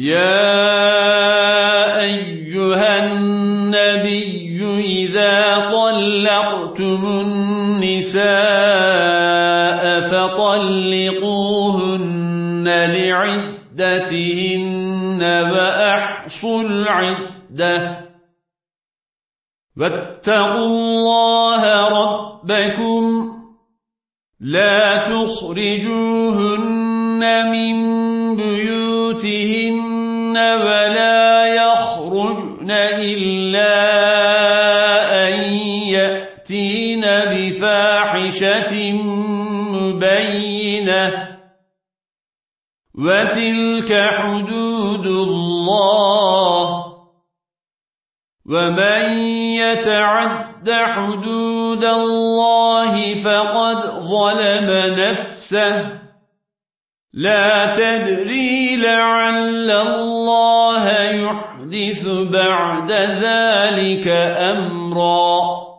يا أيها النبي إذا طلقتم النساء فطلقوهن لعدتهن وأحصوا العدة. واتقوا الله ربكم. لا تخرجوهن من بيوتهن ولا يخرجن إلا أن يأتين بفاحشة مبينة. وتلك حدود الله. ومن يتعد حدود الله فقد ظلم نفسه. لا تدري لعل الله يحدث بعد ذلك أمرا